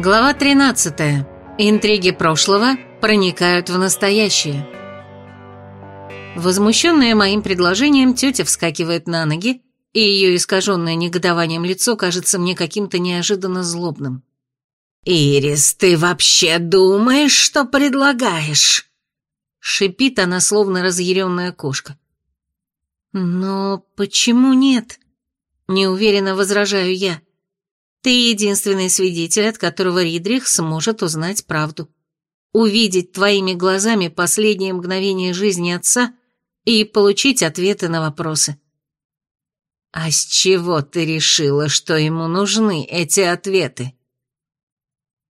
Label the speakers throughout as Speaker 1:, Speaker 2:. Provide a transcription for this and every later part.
Speaker 1: Глава 13. Интриги прошлого проникают в настоящее. Возмущенная моим предложением, тетя вскакивает на ноги, и ее искаженное негодованием лицо кажется мне каким-то неожиданно злобным.
Speaker 2: «Ирис, ты вообще думаешь, что предлагаешь?»
Speaker 1: Шипит она, словно разъяренная кошка. «Но почему нет?» Неуверенно возражаю я. «Ты единственный свидетель, от которого Ридрих сможет узнать правду. Увидеть твоими глазами последние мгновения жизни отца и получить ответы на вопросы».
Speaker 2: «А с чего ты решила, что ему нужны эти ответы?»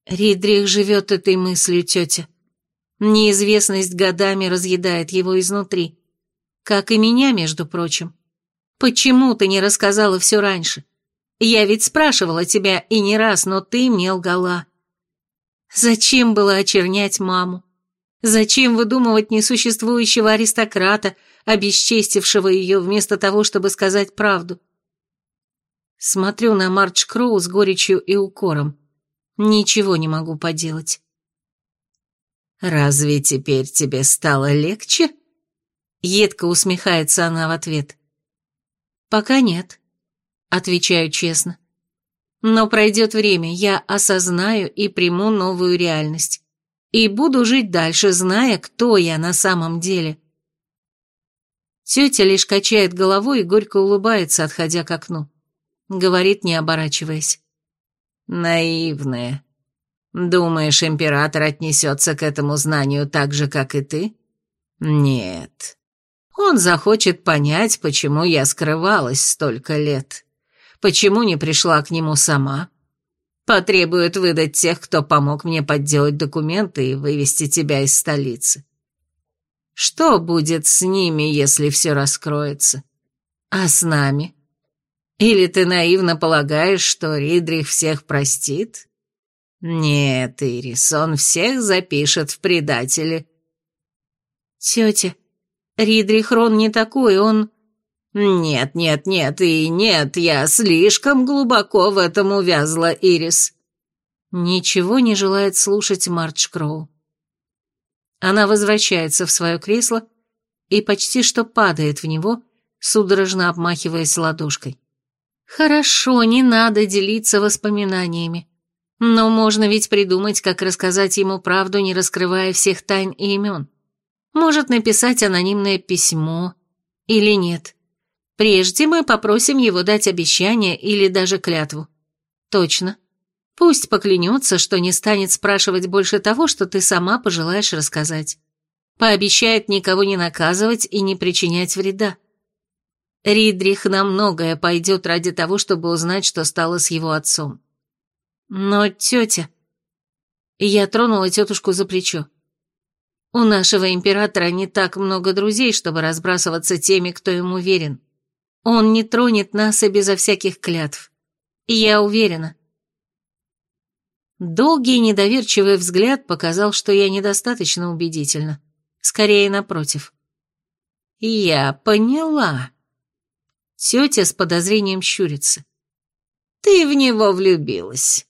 Speaker 1: Ридрих живет этой мыслью, тетя. Неизвестность годами разъедает его изнутри. Как и меня, между прочим. Почему ты не рассказала все раньше? Я ведь спрашивала тебя и не раз, но ты мне лгала. Зачем было очернять маму? Зачем выдумывать несуществующего аристократа, обесчестившего ее вместо того, чтобы сказать правду? Смотрю на Мардж Кроу с горечью и укором. Ничего не могу поделать.
Speaker 2: «Разве теперь тебе стало легче?»
Speaker 1: Едко усмехается она в ответ. «Пока нет», — отвечаю честно. «Но пройдет время, я осознаю и приму новую реальность. И буду жить дальше, зная, кто я на самом деле». Тетя лишь качает головой и горько улыбается, отходя к окну. Говорит, не оборачиваясь.
Speaker 2: Наивная. Думаешь, император отнесется к этому знанию так же, как и ты? Нет. Он захочет понять, почему я скрывалась столько лет. Почему не пришла к нему сама? Потребует выдать тех, кто помог мне подделать документы и вывести тебя из столицы. Что будет с ними, если все раскроется? А с нами? Или ты наивно полагаешь, что Ридрих всех простит? Нет, Ирис, он всех запишет в предатели.
Speaker 1: Тетя, Ридрих Рон не такой, он...
Speaker 2: Нет, нет, нет и нет, я слишком глубоко в этом увязла, Ирис.
Speaker 1: Ничего не желает слушать Мардж Кроу. Она возвращается в свое кресло и почти что падает в него, судорожно обмахиваясь ладошкой. Хорошо, не надо делиться воспоминаниями. Но можно ведь придумать, как рассказать ему правду, не раскрывая всех тайн и имен. Может написать анонимное письмо или нет. Прежде мы попросим его дать обещание или даже клятву. Точно. Пусть поклянется, что не станет спрашивать больше того, что ты сама пожелаешь рассказать. Пообещает никого не наказывать и не причинять вреда. Ридрих на многое пойдет ради того, чтобы узнать, что стало с его отцом. Но тетя... Я тронула тетушку за плечо. У нашего императора не так много друзей, чтобы разбрасываться теми, кто ему верен. Он не тронет нас и безо всяких клятв. Я уверена. Долгий недоверчивый взгляд показал, что я недостаточно убедительна. Скорее, напротив.
Speaker 2: «Я поняла»,
Speaker 1: Тетя с подозрением щурится.
Speaker 2: «Ты в него влюбилась?»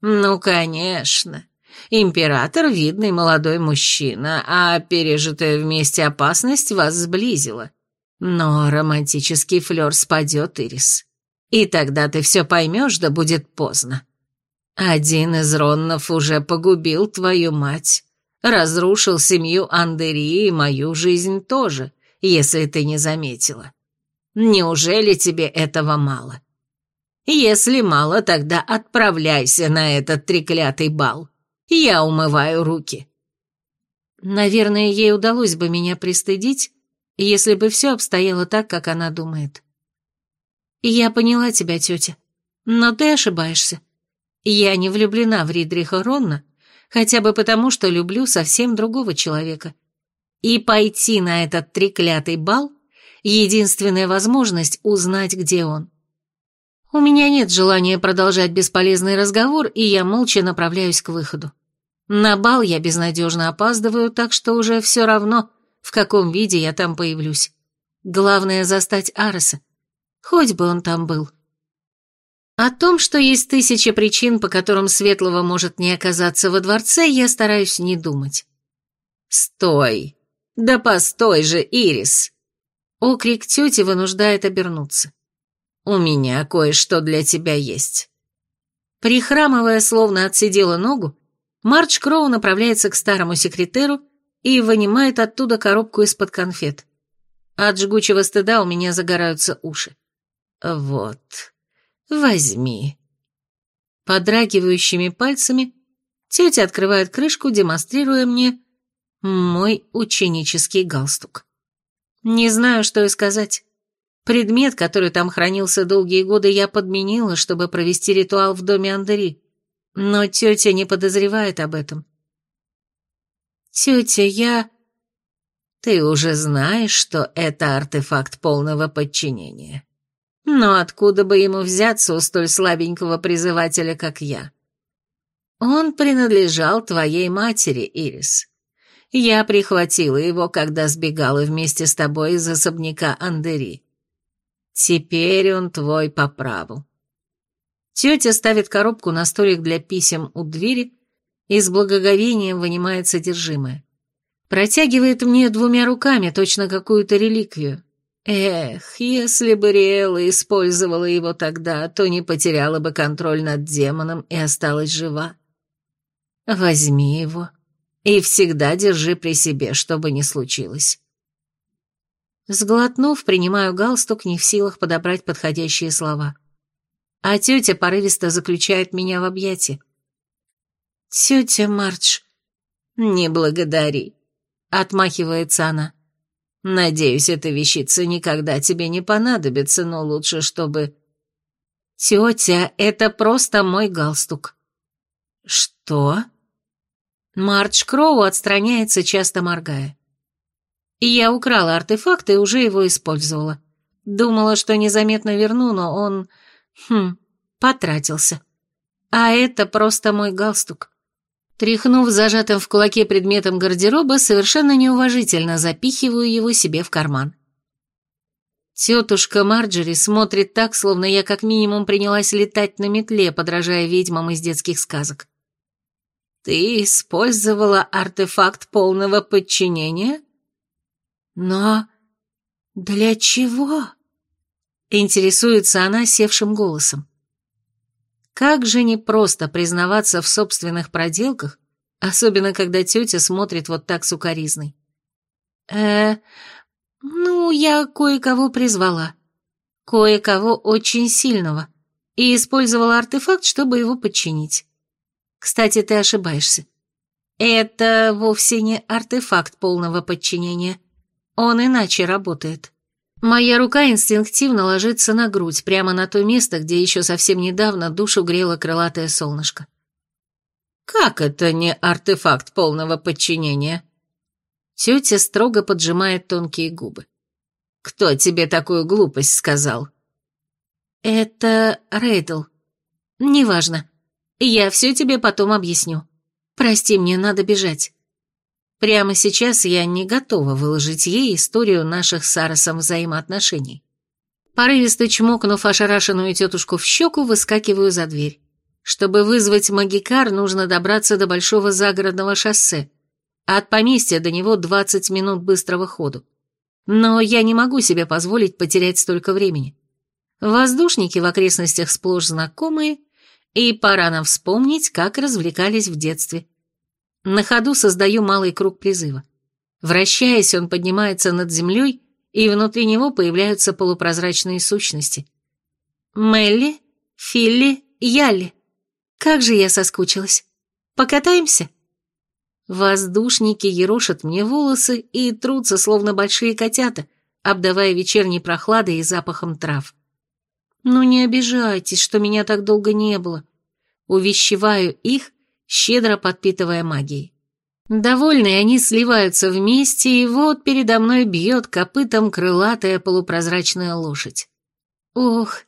Speaker 2: «Ну, конечно. Император — видный молодой мужчина, а пережитая вместе опасность вас сблизила. Но романтический флер спадет, Ирис. И тогда ты все поймешь, да будет поздно. Один из Роннов уже погубил твою мать, разрушил семью Андери и мою жизнь тоже, если ты не заметила. Неужели тебе этого мало? Если мало, тогда отправляйся на этот треклятый бал. Я умываю руки.
Speaker 1: Наверное, ей удалось бы меня пристыдить, если бы все обстояло так, как она думает. Я поняла тебя, тетя, но ты ошибаешься. Я не влюблена в Ридриха Ронна, хотя бы потому, что люблю совсем другого человека. И пойти на этот треклятый бал единственная возможность узнать, где он. У меня нет желания продолжать бесполезный разговор, и я молча направляюсь к выходу. На бал я безнадежно опаздываю, так что уже все равно, в каком виде я там появлюсь. Главное застать Ареса, хоть бы он там был. О том, что есть тысяча причин, по которым Светлого может не оказаться во дворце, я стараюсь не думать.
Speaker 2: «Стой! Да постой же, Ирис!»
Speaker 1: Окрик тети вынуждает обернуться.
Speaker 2: «У меня кое-что для тебя есть».
Speaker 1: Прихрамывая, словно отсидела ногу, Марч Кроу направляется к старому секретеру и вынимает оттуда коробку из-под конфет. От жгучего стыда у меня загораются уши.
Speaker 2: «Вот, возьми».
Speaker 1: Подрагивающими пальцами тетя открывает крышку, демонстрируя мне мой ученический галстук. Не знаю, что и сказать. Предмет, который там хранился долгие годы, я подменила, чтобы провести ритуал в доме Андери. Но тетя не подозревает об этом. Тетя, я...
Speaker 2: Ты уже знаешь, что это артефакт полного подчинения. Но откуда бы ему взяться у столь слабенького призывателя, как я? Он принадлежал твоей матери, Ирис. Я прихватила его, когда сбегала вместе с тобой из особняка Андери. Теперь он твой по праву.
Speaker 1: Тетя ставит коробку на столик для писем у двери и с благоговением вынимает содержимое. Протягивает мне двумя руками точно какую-то реликвию.
Speaker 2: Эх, если бы Риэла использовала его тогда, то не потеряла бы контроль над демоном и осталась жива. Возьми его и всегда держи при себе, что бы ни случилось.
Speaker 1: Сглотнув, принимаю галстук, не в силах подобрать подходящие слова. А тетя порывисто заключает меня в объятия.
Speaker 2: «Тетя Мардж, не благодари», — отмахивается она. «Надеюсь, эта вещица никогда тебе не понадобится, но лучше, чтобы...»
Speaker 1: «Тетя, это просто мой галстук».
Speaker 2: «Что?»
Speaker 1: Мардж Кроу отстраняется, часто моргая. Я украла артефакт и уже его использовала. Думала, что незаметно верну, но он... Хм, потратился. А это просто мой галстук. Тряхнув зажатым в кулаке предметом гардероба, совершенно неуважительно запихиваю его себе в карман. Тетушка Марджери смотрит так, словно я как минимум принялась летать на метле, подражая ведьмам из детских сказок.
Speaker 2: «Ты использовала артефакт полного подчинения?»
Speaker 1: «Но для чего?» Интересуется она севшим голосом. Как же непросто признаваться в собственных проделках, особенно когда тетя смотрит вот так сукоризной. э ну, я кое-кого призвала. Кое-кого очень сильного. И использовала артефакт, чтобы его подчинить. Кстати, ты ошибаешься. Это вовсе не артефакт полного подчинения. Он иначе работает. Моя рука инстинктивно ложится на грудь, прямо на то место, где еще совсем недавно душу грело крылатое солнышко.
Speaker 2: «Как это не артефакт полного подчинения?»
Speaker 1: Тетя строго поджимает тонкие губы.
Speaker 2: «Кто тебе такую глупость сказал?»
Speaker 1: «Это Рейдл. Неважно. Я все тебе потом объясню. Прости, мне надо бежать. Прямо сейчас я не готова выложить ей историю наших с Аросом взаимоотношений. Порывисто чмокнув ошарашенную тетушку в щеку, выскакиваю за дверь. Чтобы вызвать магикар, нужно добраться до большого загородного шоссе, а от поместья до него 20 минут быстрого ходу. Но я не могу себе позволить потерять столько времени. Воздушники в окрестностях сплошь знакомые, и пора нам вспомнить, как развлекались в детстве. На ходу создаю малый круг призыва. Вращаясь, он поднимается над землей, и внутри него появляются полупрозрачные сущности. Мелли, Филли, Ялли. Как же я соскучилась. Покатаемся? Воздушники ерошат мне волосы и трутся, словно большие котята, обдавая вечерней прохладой и запахом трав. Ну не обижайтесь, что меня так долго не было. Увещеваю их, щедро подпитывая магией. Довольные они сливаются вместе, и вот передо мной бьет копытом крылатая полупрозрачная лошадь. Ох,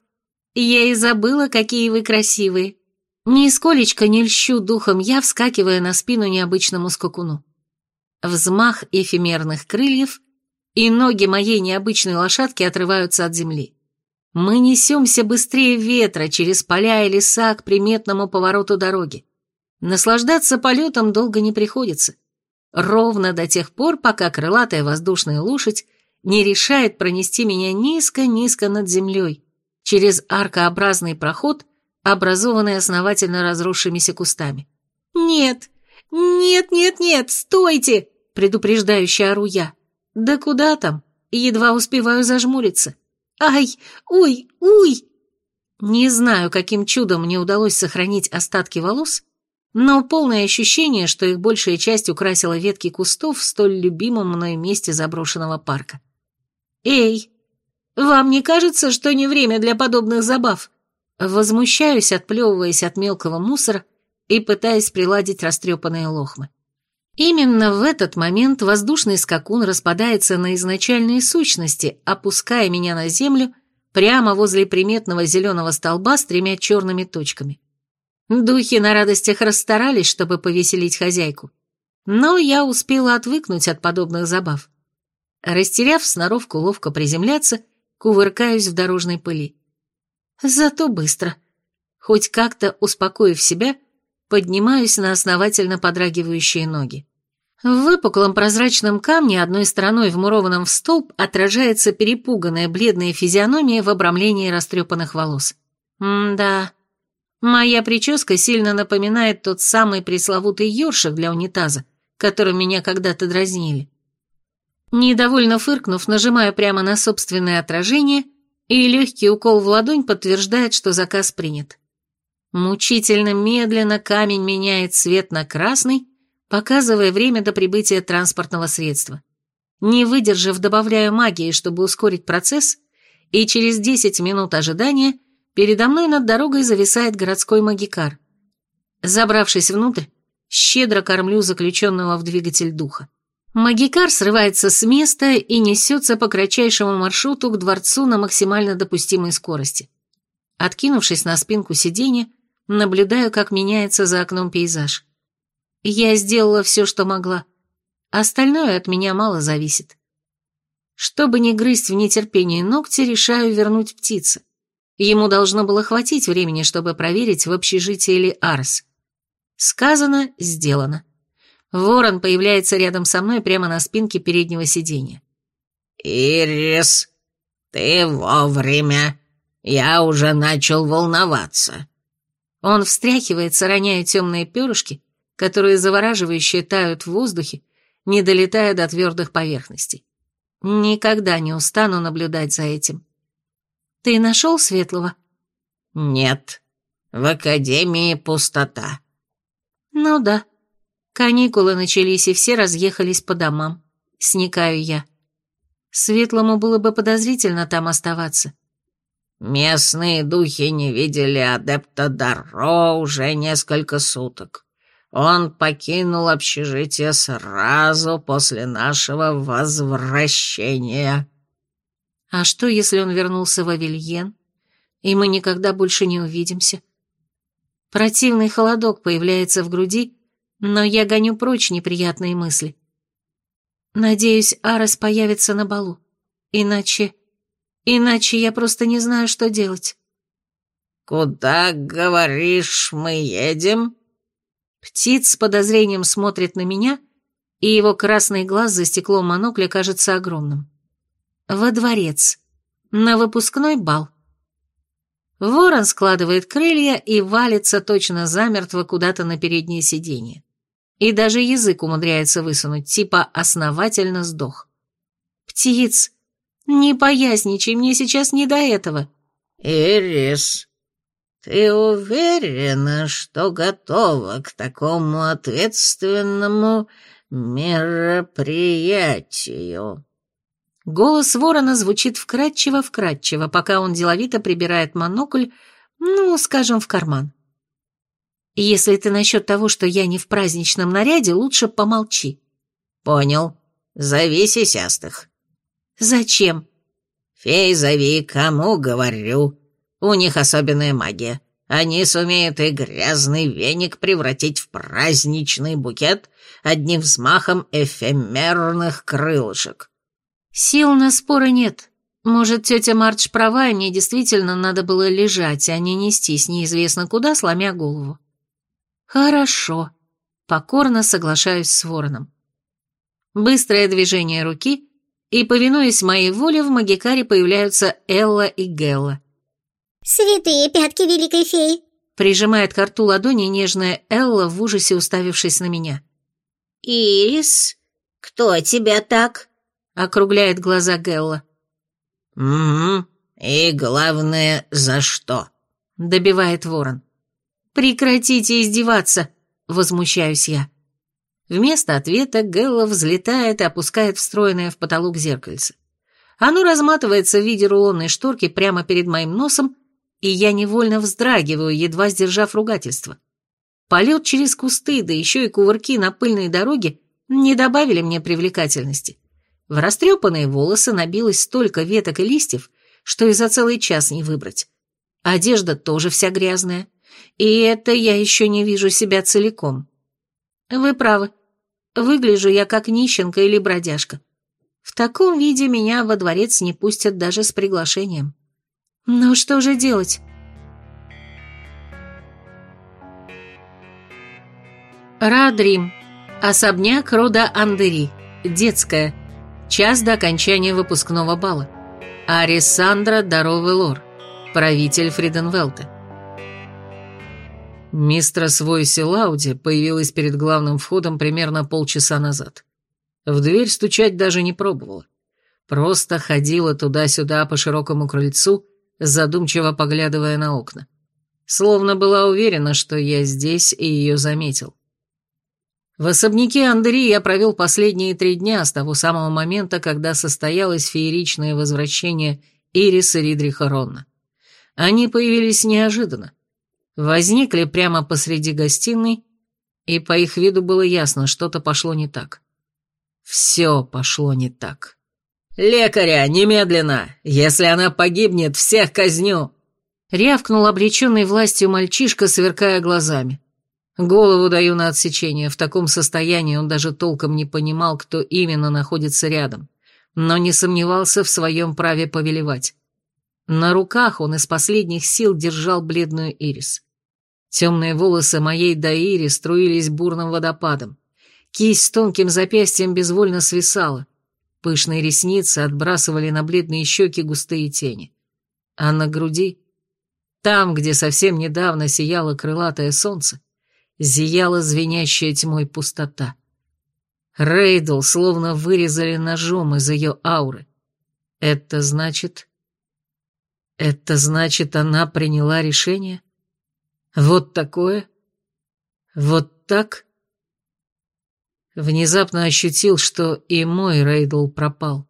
Speaker 1: я и забыла, какие вы красивые. Нисколечко не льщу духом я, вскакивая на спину необычному скакуну. Взмах эфемерных крыльев, и ноги моей необычной лошадки отрываются от земли. Мы несемся быстрее ветра через поля и леса к приметному повороту дороги. Наслаждаться полетом долго не приходится. Ровно до тех пор, пока крылатая воздушная лошадь не решает пронести меня низко-низко над землей, через аркообразный проход, образованный основательно разросшимися кустами. «Нет! Нет, нет, нет! Стойте!» — предупреждающе ору я. «Да куда там? Едва успеваю зажмуриться. Ай! Уй! Уй!» Не знаю, каким чудом мне удалось сохранить остатки волос, но полное ощущение, что их большая часть украсила ветки кустов в столь любимом мной месте заброшенного парка. «Эй, вам не кажется, что не время для подобных забав?» Возмущаюсь, отплевываясь от мелкого мусора и пытаясь приладить растрепанные лохмы. Именно в этот момент воздушный скакун распадается на изначальные сущности, опуская меня на землю прямо возле приметного зеленого столба с тремя черными точками. Духи на радостях расстарались, чтобы повеселить хозяйку. Но я успела отвыкнуть от подобных забав. Растеряв сноровку ловко приземляться, кувыркаюсь в дорожной пыли. Зато быстро. Хоть как-то успокоив себя, поднимаюсь на основательно подрагивающие ноги. В выпуклом прозрачном камне одной стороной вмурованном в столб отражается перепуганная бледная физиономия в обрамлении растрепанных волос. М-да, Моя прическа сильно напоминает тот самый пресловутый ёршик для унитаза, которым меня когда-то дразнили. Недовольно фыркнув, нажимаю прямо на собственное отражение, и легкий укол в ладонь подтверждает, что заказ принят. Мучительно медленно камень меняет цвет на красный, показывая время до прибытия транспортного средства. Не выдержав, добавляю магии, чтобы ускорить процесс, и через 10 минут ожидания – Передо мной над дорогой зависает городской магикар. Забравшись внутрь, щедро кормлю заключенного в двигатель духа. Магикар срывается с места и несется по кратчайшему маршруту к дворцу на максимально допустимой скорости. Откинувшись на спинку сиденья, наблюдаю, как меняется за окном пейзаж. Я сделала все, что могла. Остальное от меня мало зависит. Чтобы не грызть в нетерпении ногти, решаю вернуть птицы. Ему должно было хватить времени, чтобы проверить, в общежитии ли Арс. Сказано, сделано. Ворон появляется рядом со мной прямо на спинке переднего сиденья.
Speaker 2: «Ирис, ты вовремя. Я уже начал волноваться».
Speaker 1: Он встряхивается, роняя темные перышки, которые завораживающе тают в воздухе, не долетая до твердых поверхностей. Никогда не устану наблюдать за этим. Ты нашел Светлого?
Speaker 2: Нет. В академии пустота.
Speaker 1: Ну да. Каникулы начались, и все разъехались по домам. Сникаю я. Светлому было бы подозрительно там оставаться.
Speaker 2: Местные духи не видели адепта Дарро уже несколько суток. Он покинул общежитие сразу после нашего возвращения.
Speaker 1: А что, если он вернулся в Авильен, и мы никогда больше не увидимся? Противный холодок появляется в груди, но я гоню прочь неприятные мысли. Надеюсь, Арес появится на балу. Иначе... Иначе я просто не знаю, что делать.
Speaker 2: «Куда, говоришь, мы едем?»
Speaker 1: Птиц с подозрением смотрит на меня, и его красный глаз за стеклом монокля кажется огромным во дворец, на выпускной бал. Ворон складывает крылья и валится точно замертво куда-то на переднее сиденье. И даже язык умудряется высунуть, типа основательно сдох. «Птиц, не поясничай, мне сейчас не до этого».
Speaker 2: «Ирис, ты уверена, что готова к такому ответственному мероприятию?»
Speaker 1: Голос ворона звучит вкрадчиво-вкрадчиво, пока он деловито прибирает монокль, ну, скажем, в карман. Если ты насчет того, что я не в праздничном наряде, лучше помолчи.
Speaker 2: Понял. Зови сисястых.
Speaker 1: Зачем?
Speaker 2: Фей зови, кому говорю. У них особенная магия. Они сумеют и грязный веник превратить в праздничный букет одним взмахом эфемерных крылышек.
Speaker 1: Сил на споры нет. Может, тетя Мардж права, и мне действительно надо было лежать, а не нестись неизвестно куда, сломя голову. Хорошо. Покорно соглашаюсь с вороном. Быстрое движение руки, и, повинуясь моей воле, в Магикаре появляются Элла и Гелла.
Speaker 3: «Святые пятки великой феи!»
Speaker 1: Прижимает к рту ладони нежная Элла в ужасе уставившись на меня.
Speaker 2: «Ирис, кто тебя так?»
Speaker 1: Округляет глаза Гелла.
Speaker 2: «Угу, и главное, за что?»
Speaker 1: Добивает ворон. «Прекратите издеваться!» Возмущаюсь я. Вместо ответа Гелла взлетает и опускает встроенное в потолок зеркальце. Оно разматывается в виде рулонной шторки прямо перед моим носом, и я невольно вздрагиваю, едва сдержав ругательство. Полет через кусты, да еще и кувырки на пыльной дороге не добавили мне привлекательности. В растрепанные волосы набилось столько веток и листьев, что и за целый час не выбрать. Одежда тоже вся грязная, и это я еще не вижу себя целиком. Вы правы, выгляжу я как нищенка или бродяжка. В таком виде меня во дворец не пустят даже с приглашением. Ну что же делать? Радрим. Особняк рода Андери. Детская. Час до окончания выпускного бала. Арисандра Даровый Лор. Правитель Фриденвелта.
Speaker 4: Мистрос Войси Лауди появилась перед главным входом примерно полчаса назад. В дверь стучать даже не пробовала. Просто ходила туда-сюда по широкому крыльцу задумчиво поглядывая на окна. Словно была уверена, что я здесь и ее заметил. В особняке Андери я провел последние три дня с того самого момента, когда состоялось фееричное возвращение Ириса Ридриха Ронна. Они появились неожиданно. Возникли прямо посреди гостиной, и по их виду было ясно, что-то пошло не так. Все пошло не так.
Speaker 2: «Лекаря, немедленно! Если она погибнет, всех казню!»
Speaker 1: Рявкнул обреченный властью мальчишка, сверкая глазами. Голову даю на отсечение. В таком состоянии он даже толком не понимал, кто именно находится рядом, но не сомневался в своем праве повелевать. На руках он из последних сил держал бледную ирис. Темные волосы моей Даири струились бурным водопадом. Кисть с тонким запястьем безвольно свисала. Пышные ресницы отбрасывали на бледные щеки густые тени. А на груди, там, где совсем недавно сияло крылатое солнце, зияла звенящая тьмой пустота. Рейдл словно вырезали ножом из ее ауры. Это значит... Это значит, она приняла решение? Вот такое? Вот так? Внезапно ощутил, что и мой Рейдл пропал.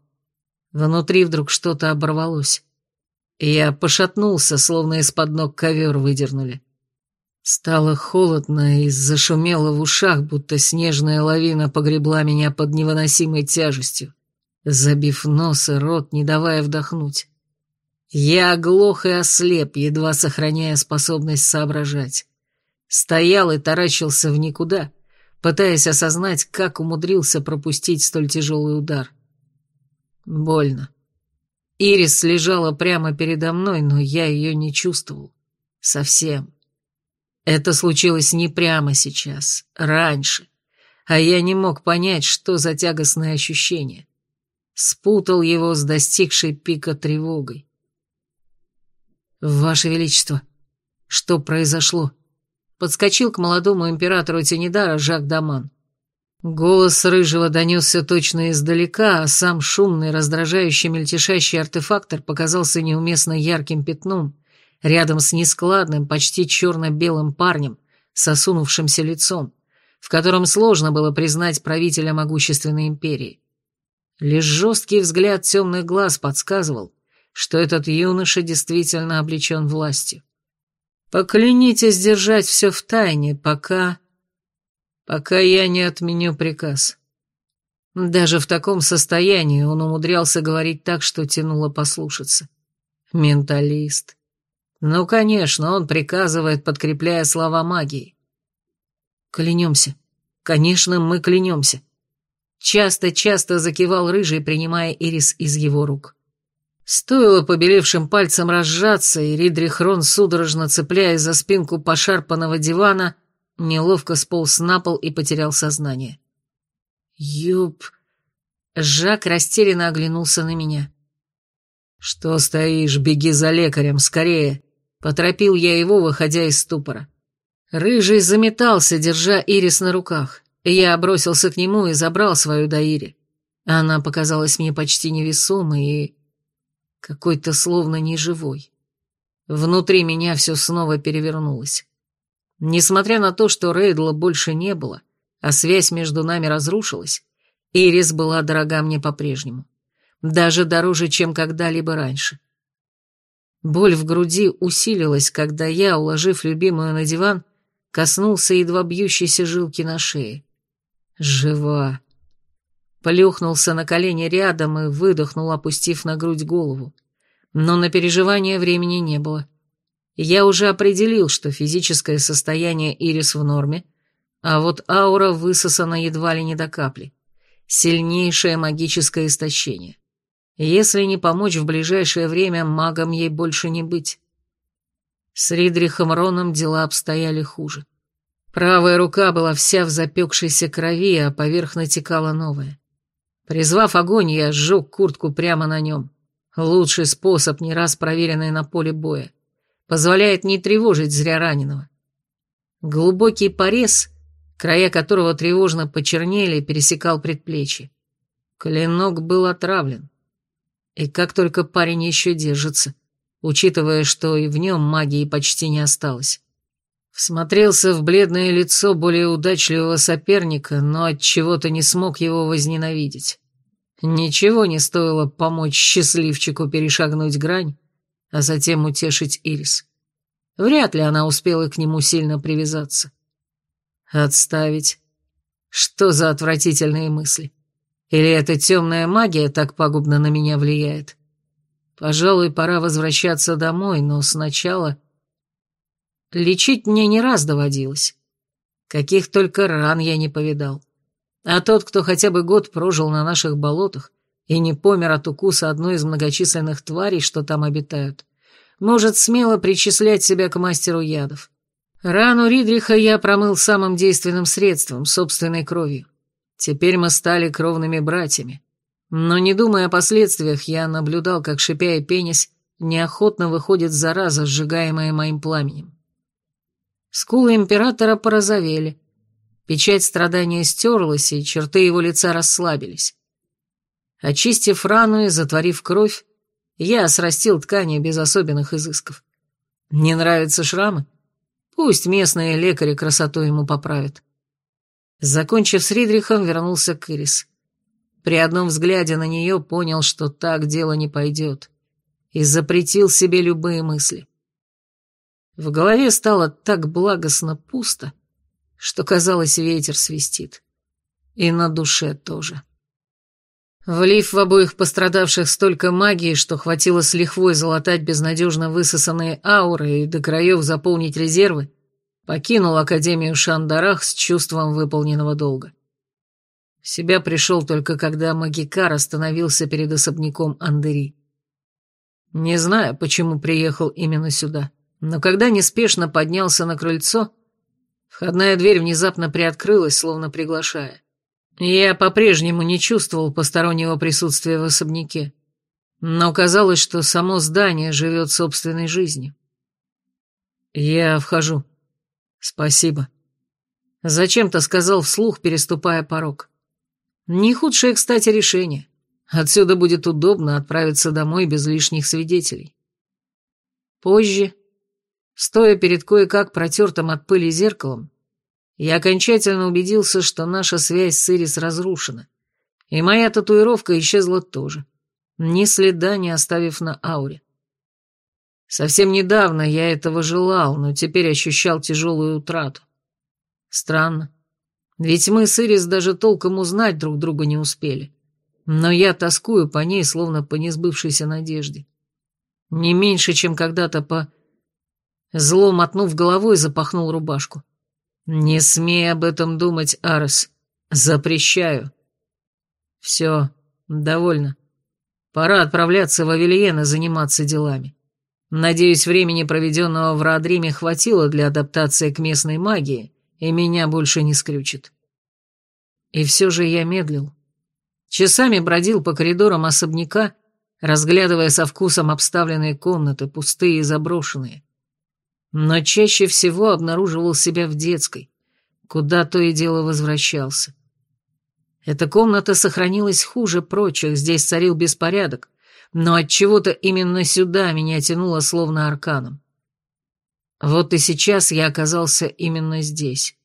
Speaker 1: Внутри вдруг что-то оборвалось. Я пошатнулся, словно из-под ног ковер выдернули. Стало холодно и зашумело в ушах, будто снежная лавина погребла меня под невыносимой тяжестью, забив нос и рот, не давая вдохнуть. Я оглох и ослеп, едва сохраняя способность соображать. Стоял и таращился в никуда, пытаясь осознать, как умудрился пропустить столь тяжелый удар. Больно. Ирис лежала прямо передо мной, но я ее не чувствовал. Совсем. Это случилось не прямо сейчас, раньше. А я не мог понять, что за тягостное ощущение. Спутал его с достигшей пика тревогой. «Ваше Величество, что произошло?» подскочил к молодому императору Тенедара Жак Даман. Голос рыжего донесся точно издалека, а сам шумный, раздражающий, мельтешащий артефактор показался неуместно ярким пятном, рядом с нескладным, почти черно-белым парнем с осунувшимся лицом, в котором сложно было признать правителя могущественной империи. Лишь жесткий взгляд темных глаз подсказывал, что этот юноша действительно облечен властью. Поклянитесь держать все в тайне, пока... пока я не отменю приказ. Даже в таком состоянии он умудрялся говорить так, что тянуло послушаться. Менталист. Ну, конечно, он приказывает, подкрепляя слова магии. Клянемся. Конечно, мы клянемся. Часто-часто закивал рыжий, принимая ирис из его рук. Стоило побелевшим пальцем разжаться, и Ридрих Рон, судорожно цепляясь за спинку пошарпанного дивана, неловко сполз на пол и потерял сознание. «Юб...» Жак растерянно оглянулся на меня. «Что стоишь? Беги за лекарем, скорее!» Поторопил я его, выходя из ступора. Рыжий заметался, держа Ирис на руках. Я бросился к нему и забрал свою Даири. Она показалась мне почти невесомой и... какой-то словно неживой. Внутри меня все снова перевернулось. Несмотря на то, что Рейдла больше не было, а связь между нами разрушилась, Ирис была дорога мне по-прежнему. Даже дороже, чем когда-либо раньше. Боль в груди усилилась, когда я, уложив любимую на диван, коснулся едва бьющейся жилки на шее. Жива. Плюхнулся на колени рядом и выдохнул, опустив на грудь голову. Но на переживание времени не было. Я уже определил, что физическое состояние Ирис в норме, а вот аура высосана едва ли не до капли. Сильнейшее магическое истощение. Если не помочь в ближайшее время, магом ей больше не быть. С Ридрихом Роном дела обстояли хуже. Правая рука была вся в запекшейся крови, а поверх натекала новая. Призвав огонь, я сжег куртку прямо на нем. Лучший способ, не раз проверенный на поле боя. Позволяет не тревожить зря раненого. Глубокий порез, края которого тревожно почернели, пересекал предплечье. Клинок был отравлен. И как только парень еще держится, учитывая, что и в нем магии почти не осталось. Всмотрелся в бледное лицо более удачливого соперника, но от чего-то не смог его возненавидеть. Ничего не стоило помочь счастливчику перешагнуть грань, а затем утешить Ирис. Вряд ли она успела к нему сильно привязаться. Отставить. Что за отвратительные мысли? Или эта темная магия так пагубно на меня влияет? Пожалуй, пора возвращаться домой, но сначала... Лечить мне не раз доводилось. Каких только ран я не повидал. А тот, кто хотя бы год прожил на наших болотах и не помер от укуса одной из многочисленных тварей, что там обитают, может смело причислять себя к мастеру ядов. Рану Ридриха я промыл самым действенным средством, собственной кровью. Теперь мы стали кровными братьями. Но не думая о последствиях, я наблюдал, как, шипя и пенясь, неохотно выходит зараза, сжигаемая моим пламенем. Скулы императора порозовели. Печать страдания стерлась, и черты его лица расслабились. Очистив рану и затворив кровь, я срастил ткани без особенных изысков. Не нравятся шрамы? Пусть местные лекари красоту ему поправят. Закончив с Ридрихом, вернулся к Ирис. При одном взгляде на нее понял, что так дело не пойдет, и запретил себе любые мысли. В голове стало так благостно пусто, что, казалось, ветер свистит. И на душе тоже. Влив в обоих пострадавших столько магии, что хватило с лихвой залатать безнадежно высосанные ауры и до краев заполнить резервы, покинул Академию Шандарах с чувством выполненного долга. В себя пришел только когда Магикар остановился перед особняком Андери. Не знаю, почему приехал именно сюда, но когда неспешно поднялся на крыльцо, входная дверь внезапно приоткрылась, словно приглашая. Я по-прежнему не чувствовал постороннего присутствия в особняке, но казалось, что само здание живет собственной жизнью. Я вхожу. «Спасибо». Зачем-то сказал вслух, переступая порог. Не худшее, кстати, решение. Отсюда будет удобно отправиться домой без лишних свидетелей. Позже, стоя перед кое-как протертым от пыли зеркалом, я окончательно убедился, что наша связь с Ирис разрушена, и моя татуировка исчезла тоже, ни следа не оставив на ауре. Совсем недавно я этого желал, но теперь ощущал тяжелую утрату. Странно. Ведь мы с Ирис даже толком узнать друг друга не успели. Но я тоскую по ней, словно по несбывшейся надежде. Не меньше, чем когда-то по... Зло мотнув головой, запахнул рубашку. «Не смей об этом думать, Арес. Запрещаю». «Все, довольно. Пора отправляться в Авельен и заниматься делами. Надеюсь, времени, проведенного в Раадриме, хватило для адаптации к местной магии, и меня больше не скрючит. И все же я медлил. Часами бродил по коридорам особняка, разглядывая со вкусом обставленные комнаты, пустые и заброшенные. Но чаще всего обнаруживал себя в детской, куда то и дело возвращался. Эта комната сохранилась хуже прочих, здесь царил беспорядок, но от чего то именно сюда меня тянуло словно арканом. Вот и сейчас я оказался именно здесь.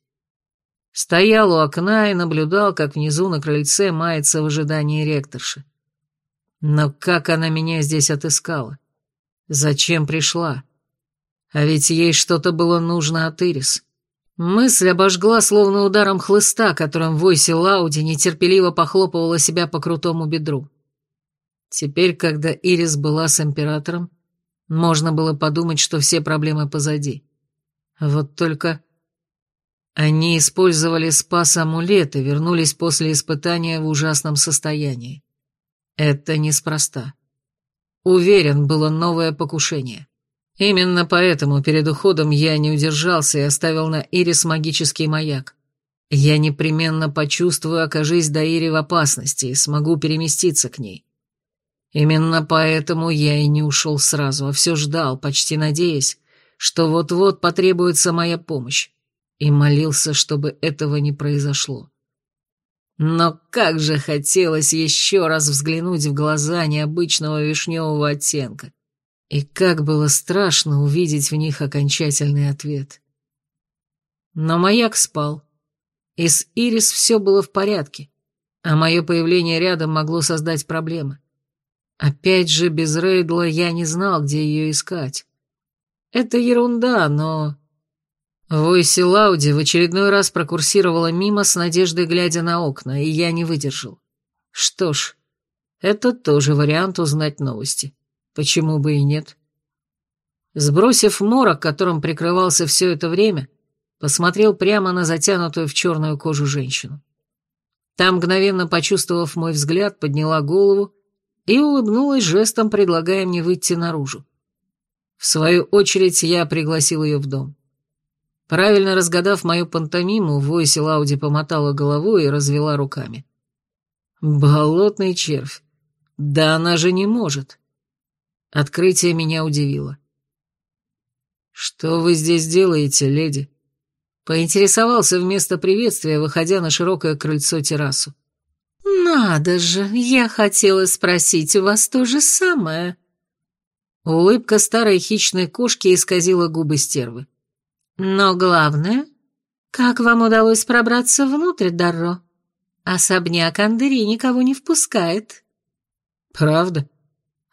Speaker 1: Стоял у окна и наблюдал, как внизу на крыльце мается в ожидании ректорши. Но как она меня здесь отыскала? Зачем пришла? А ведь ей что-то было нужно от Ирис. Мысль обожгла словно ударом хлыста, которым Войси Лауди нетерпеливо похлопывала себя по крутому бедру. Теперь, когда Ирис была с императором, можно было подумать, что все проблемы позади. Вот только... Они использовали спас-амулет и вернулись после испытания в ужасном состоянии. Это неспроста. Уверен, было новое покушение. Именно поэтому перед уходом я не удержался и оставил на Ирис магический маяк. Я непременно почувствую, окажись до Ири в опасности, и смогу переместиться к ней. Именно поэтому я и не ушел сразу, а все ждал, почти надеясь, что вот-вот потребуется моя помощь, и молился, чтобы этого не произошло. Но как же хотелось еще раз взглянуть в глаза необычного вишневого оттенка. И как было страшно увидеть в них окончательный ответ. Но маяк спал. И с Ирис все было в порядке, а мое появление рядом могло создать проблемы. Опять же, без Рейдла я не знал, где ее искать. Это ерунда, но... Войси Лауди в очередной раз прокурсировала мимо с надеждой, глядя на окна, и я не выдержал. Что ж, это тоже вариант узнать новости. Почему бы и нет? Сбросив морок, которым прикрывался все это время, посмотрел прямо на затянутую в черную кожу женщину. Там, мгновенно почувствовав мой взгляд, подняла голову и улыбнулась жестом, предлагая мне выйти наружу. В свою очередь я пригласил ее в дом. Правильно разгадав мою пантомиму, Войси Лауди помотала головой и развела руками. «Болотный червь. Да она же не может. Открытие меня удивило. «Что вы здесь делаете, леди?» Поинтересовался вместо приветствия, выходя на широкое крыльцо-террасу. «Надо же, я хотела спросить у вас то же самое». Улыбка старой хищной кошки исказила губы стервы. «Но главное, как вам удалось пробраться внутрь, Дарро? Особняк Андери никого не впускает». «Правда?»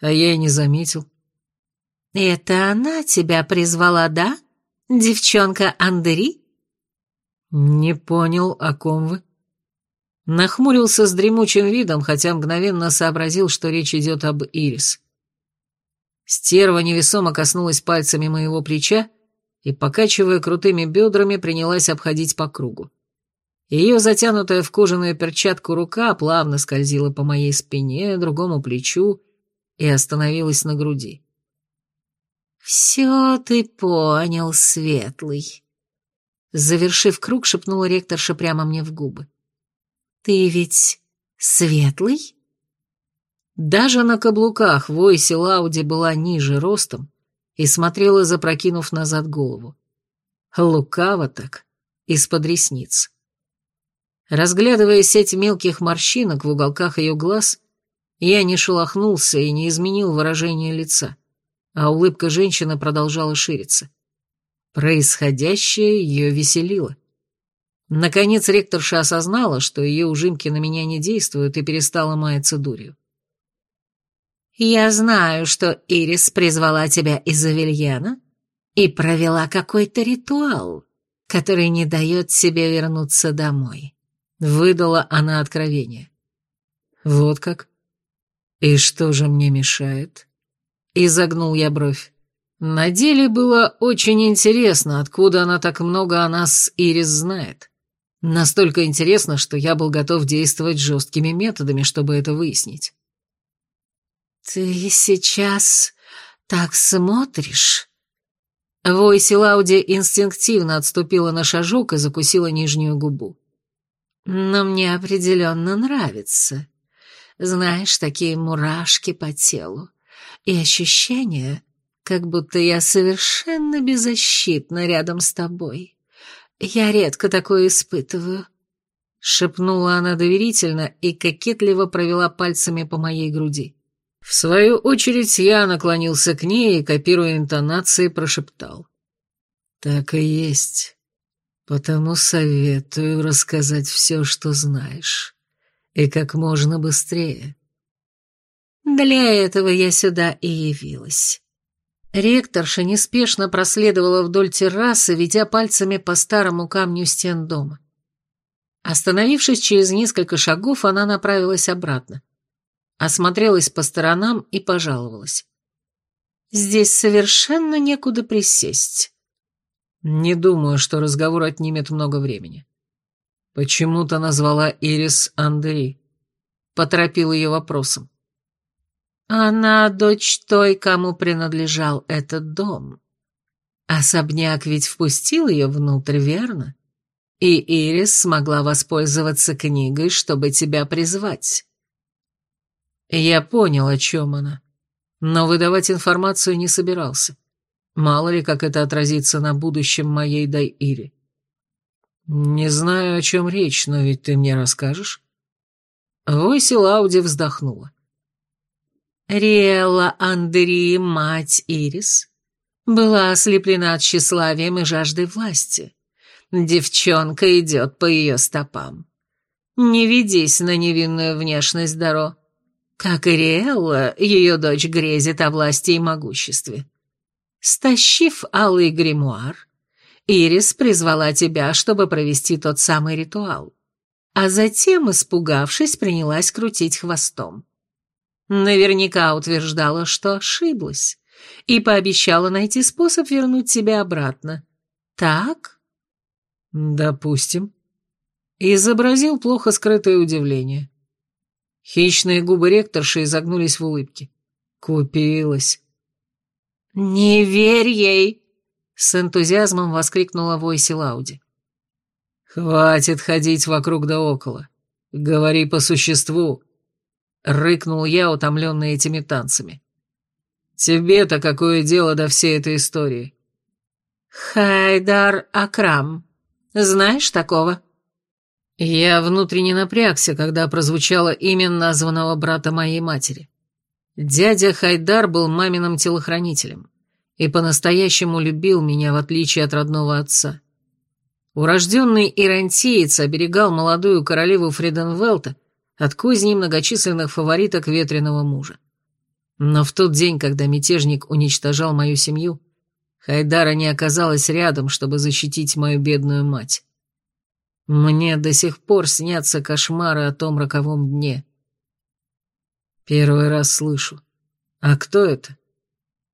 Speaker 1: а я и не заметил. «Это она тебя призвала, да? Девчонка Андери?» «Не понял, о ком вы?» Нахмурился с дремучим видом, хотя мгновенно сообразил, что речь идет об Ирис. Стерва невесомо коснулась пальцами моего плеча и, покачивая крутыми бедрами, принялась обходить по кругу. Ее затянутая в кожаную перчатку рука плавно скользила по моей спине, другому плечу, и остановилась на груди. «Все ты понял, Светлый», — завершив круг, шепнула ректорша прямо мне в губы. «Ты ведь Светлый?» Даже на каблуках Войси Лауди была ниже ростом и смотрела, запрокинув назад голову. Лукаво так, из-под ресниц. Разглядывая сеть мелких морщинок в уголках ее глаз, я не шелохнулся и не изменил выражение лица, а улыбка женщины продолжала шириться. Происходящее ее веселило. Наконец ректорша осознала, что ее ужимки на меня не действуют, и перестала маяться дурью. «Я знаю, что Ирис призвала тебя из Авельяна и провела какой-то ритуал, который не дает себе вернуться домой», — выдала она откровение. «Вот как?» «И что же мне мешает?» Изогнул я бровь. На деле было очень интересно, откуда она так много о нас Ирис знает. Настолько интересно, что я был готов действовать жесткими методами, чтобы это выяснить. «Ты сейчас так смотришь?» Войси Лауди инстинктивно отступила на шажок и закусила нижнюю губу. «Но мне определенно нравится. Знаешь, такие мурашки по телу и ощущение, как будто я совершенно беззащитна рядом с тобой. Я редко такое испытываю». Шепнула она доверительно и кокетливо провела пальцами по моей груди.
Speaker 4: В свою очередь я наклонился к ней и, копируя интонации, прошептал. «Так и есть. Потому советую рассказать все, что знаешь. И как можно быстрее».
Speaker 1: Для этого я сюда и явилась. Ректорша неспешно проследовала вдоль террасы, ведя пальцами по старому камню стен дома. Остановившись через несколько шагов, она направилась обратно. Осмотрелась по сторонам и пожаловалась. «Здесь совершенно некуда присесть».
Speaker 4: «Не думаю, что разговор отнимет много времени». «Почему-то назвала Ирис Андери». Поторопил ее вопросом.
Speaker 1: Она дочь той, кому принадлежал этот дом. Особняк ведь впустил ее внутрь, верно? И Ирис смогла воспользоваться книгой, чтобы тебя призвать.
Speaker 4: Я понял, о чем она, но выдавать информацию не собирался. Мало ли, как это отразится на будущем моей Дайири. Не знаю, о чем речь, но ведь ты мне расскажешь. Войси Лауди вздохнула.
Speaker 1: Риэлла Андери, мать Ирис, была ослеплена тщеславием и жаждой власти. Девчонка идет по ее стопам. Не ведись на невинную внешность Даро. Как и Риэлла, ее дочь грезит о власти и могуществе. Стащив алый гримуар, Ирис призвала тебя, чтобы провести тот самый ритуал, а затем, испугавшись, принялась крутить хвостом. Наверняка утверждала, что ошиблась, и пообещала найти способ вернуть тебя обратно. Так?
Speaker 4: Допустим. Изобразил плохо скрытое удивление. Хищные губы ректорши изогнулись в улыбке. Купилась.
Speaker 1: «Не верь ей!» — с энтузиазмом воскликнула Войси Лауди.
Speaker 4: «Хватит ходить вокруг да около. Говори по существу», — рыкнул я, утомленный этими танцами. «Тебе-то какое дело до всей этой истории?»
Speaker 1: «Хайдар Акрам. Знаешь такого?»
Speaker 4: Я внутренне напрягся, когда прозвучало имя названного брата моей матери. Дядя Хайдар был маминым телохранителем и по-настоящему любил меня, в отличие от родного отца. Урожденный ирантиец оберегал молодую королеву Фриденвелта от козни многочисленных фавориток ветреного мужа. Но в тот день, когда мятежник уничтожал мою семью, Хайдара не оказалась рядом, чтобы защитить мою бедную мать. Мне до сих пор снятся кошмары о том роковом дне. Первый раз слышу. А кто это?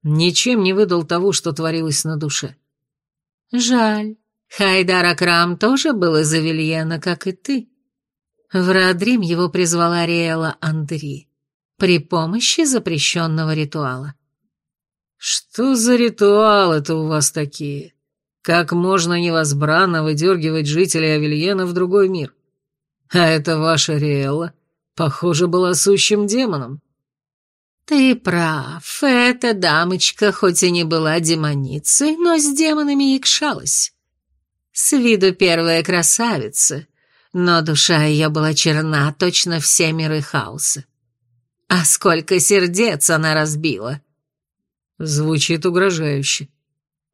Speaker 4: Ничем не выдал того, что творилось на душе.
Speaker 1: Жаль. Хайдар Акрам тоже был из Авельена, как и ты. В Радрим его призвала Риэла Андри при помощи запрещенного ритуала.
Speaker 4: «Что за ритуалы-то у вас такие? Как можно невозбранно выдергивать жителей Авельена в другой мир? А это ваша Риэлла, похоже, была сущим демоном».
Speaker 1: «Ты прав, эта дамочка хоть и не была демоницей, но с демонами якшалась. С виду первая красавица, но душа ее была черна, точно все миры хаоса. А сколько сердец она разбила!»
Speaker 4: Звучит угрожающе.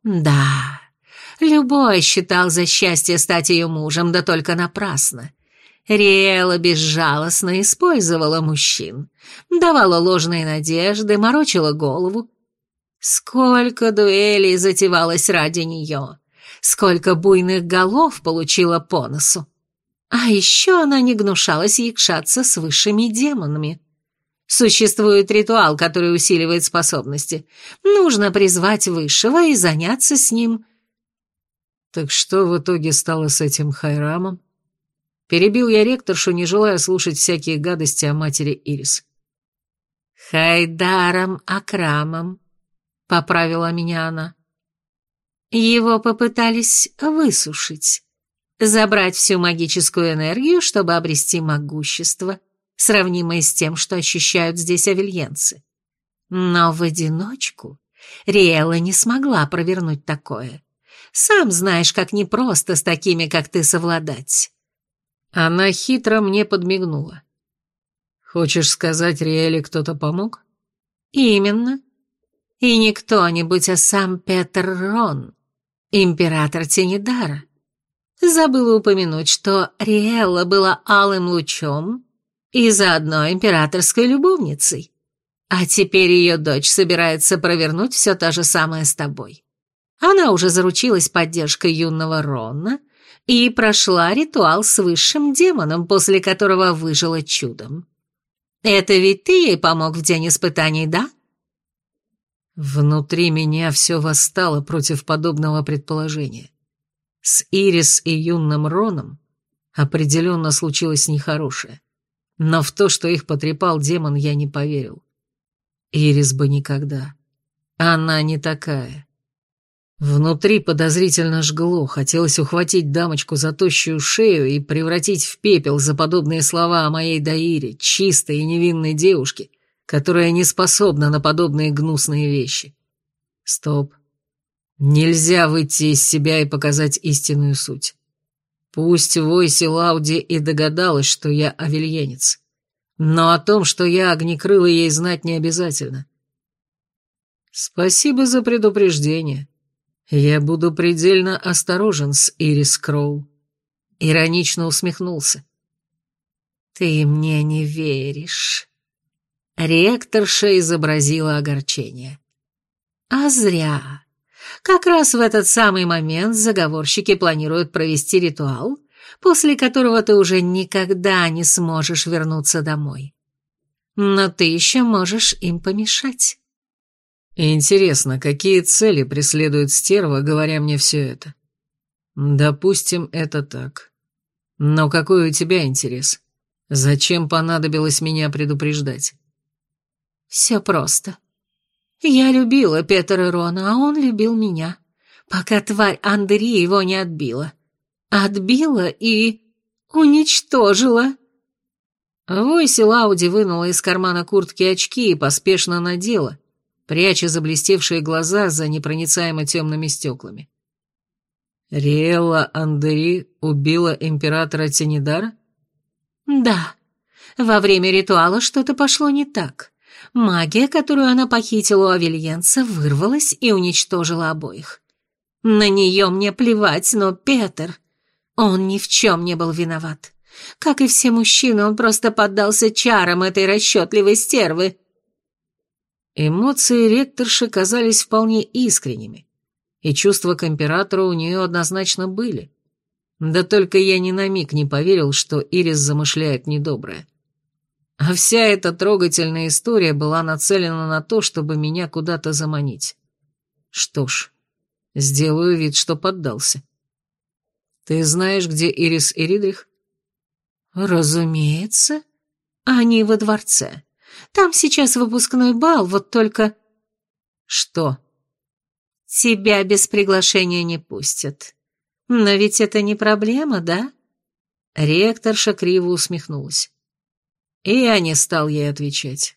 Speaker 1: «Да, любой считал за счастье стать ее мужем, да только напрасно. Риэла безжалостно использовала мужчин, давала ложные надежды, морочила голову. Сколько дуэлей затевалось ради нее, сколько буйных голов получила по носу. А еще она не гнушалась якшаться с высшими демонами. Существует ритуал, который усиливает способности. Нужно призвать высшего и заняться с ним.
Speaker 4: Так что в итоге стало с этим Хайрамом? Перебил я ректоршу, не желая слушать всякие гадости о матери Ирис.
Speaker 1: Хайдаром Акрамом, поправила меня она. Его попытались высушить, забрать всю магическую энергию, чтобы обрести могущество, сравнимое с тем, что ощущают здесь авельенцы. Но в одиночку Риэла не смогла провернуть такое. Сам знаешь, как непросто с такими, как ты, совладать.
Speaker 4: Она хитро мне подмигнула. Хочешь сказать, Риэле кто-то помог?
Speaker 1: Именно. И не кто-нибудь, а сам Петр Рон, император Тенедара. Забыла упомянуть, что Риэлла была алым лучом и заодно императорской любовницей. А теперь ее дочь собирается провернуть все то же самое с тобой. Она уже заручилась поддержкой юного Рона и прошла ритуал с высшим демоном, после которого выжила чудом. Это ведь ты ей помог в день испытаний, да?
Speaker 4: Внутри меня все восстало против подобного предположения. С Ирис и юным Роном определенно случилось нехорошее. Но в то, что их потрепал демон, я не поверил. Ирис бы никогда. Она не такая. Внутри подозрительно жгло, хотелось ухватить дамочку за тощую шею и превратить в пепел за подобные слова о моей Даире, чистой и невинной девушке, которая не способна на подобные гнусные вещи. Стоп. Нельзя выйти из себя и показать истинную суть. Пусть Войси Лауди и догадалась, что я авельенец. Но о том, что я огнекрылый, ей знать не обязательно. Спасибо за предупреждение. Я буду предельно осторожен с Ирис Кроу. Иронично усмехнулся.
Speaker 1: Ты мне не веришь. Ректорша изобразила огорчение. А зря. Как раз в этот самый момент заговорщики планируют провести ритуал, после которого ты уже никогда не сможешь вернуться домой. Но ты еще можешь им помешать.
Speaker 4: Интересно, какие цели преследует стерва, говоря мне все это? Допустим, это так. Но какой у тебя интерес? Зачем понадобилось меня предупреждать?
Speaker 1: Все просто. Я любила Петера Рона, а он любил меня, пока тварь Андери его не отбила. Отбила и уничтожила.
Speaker 4: Войси Лауди вынула из кармана куртки очки и поспешно надела, пряча заблестевшие глаза за непроницаемо темными стеклами. Риэлла Андери убила императора Тенидара?
Speaker 1: Да. Во время ритуала что-то пошло не так. Магия, которую она похитила у Авельенца, вырвалась и уничтожила обоих. На нее мне плевать, но Петр... Он ни в чем не был виноват. Как и все мужчины, он просто поддался чарам этой расчетливой стервы.
Speaker 4: Эмоции ректорши казались вполне искренними, и чувства к императору у нее однозначно были. Да только я ни на миг не поверил, что Ирис замышляет недоброе. А вся эта трогательная история была нацелена на то, чтобы меня куда-то заманить. Что ж, сделаю вид, что поддался. Ты знаешь, где Ирис и Ридрих?
Speaker 1: Разумеется. Они во дворце. Там сейчас выпускной бал, вот только...
Speaker 4: Что?
Speaker 1: Тебя без приглашения не пустят. Но ведь это не проблема, да?
Speaker 4: Ректорша криво усмехнулась. И я не стал ей отвечать.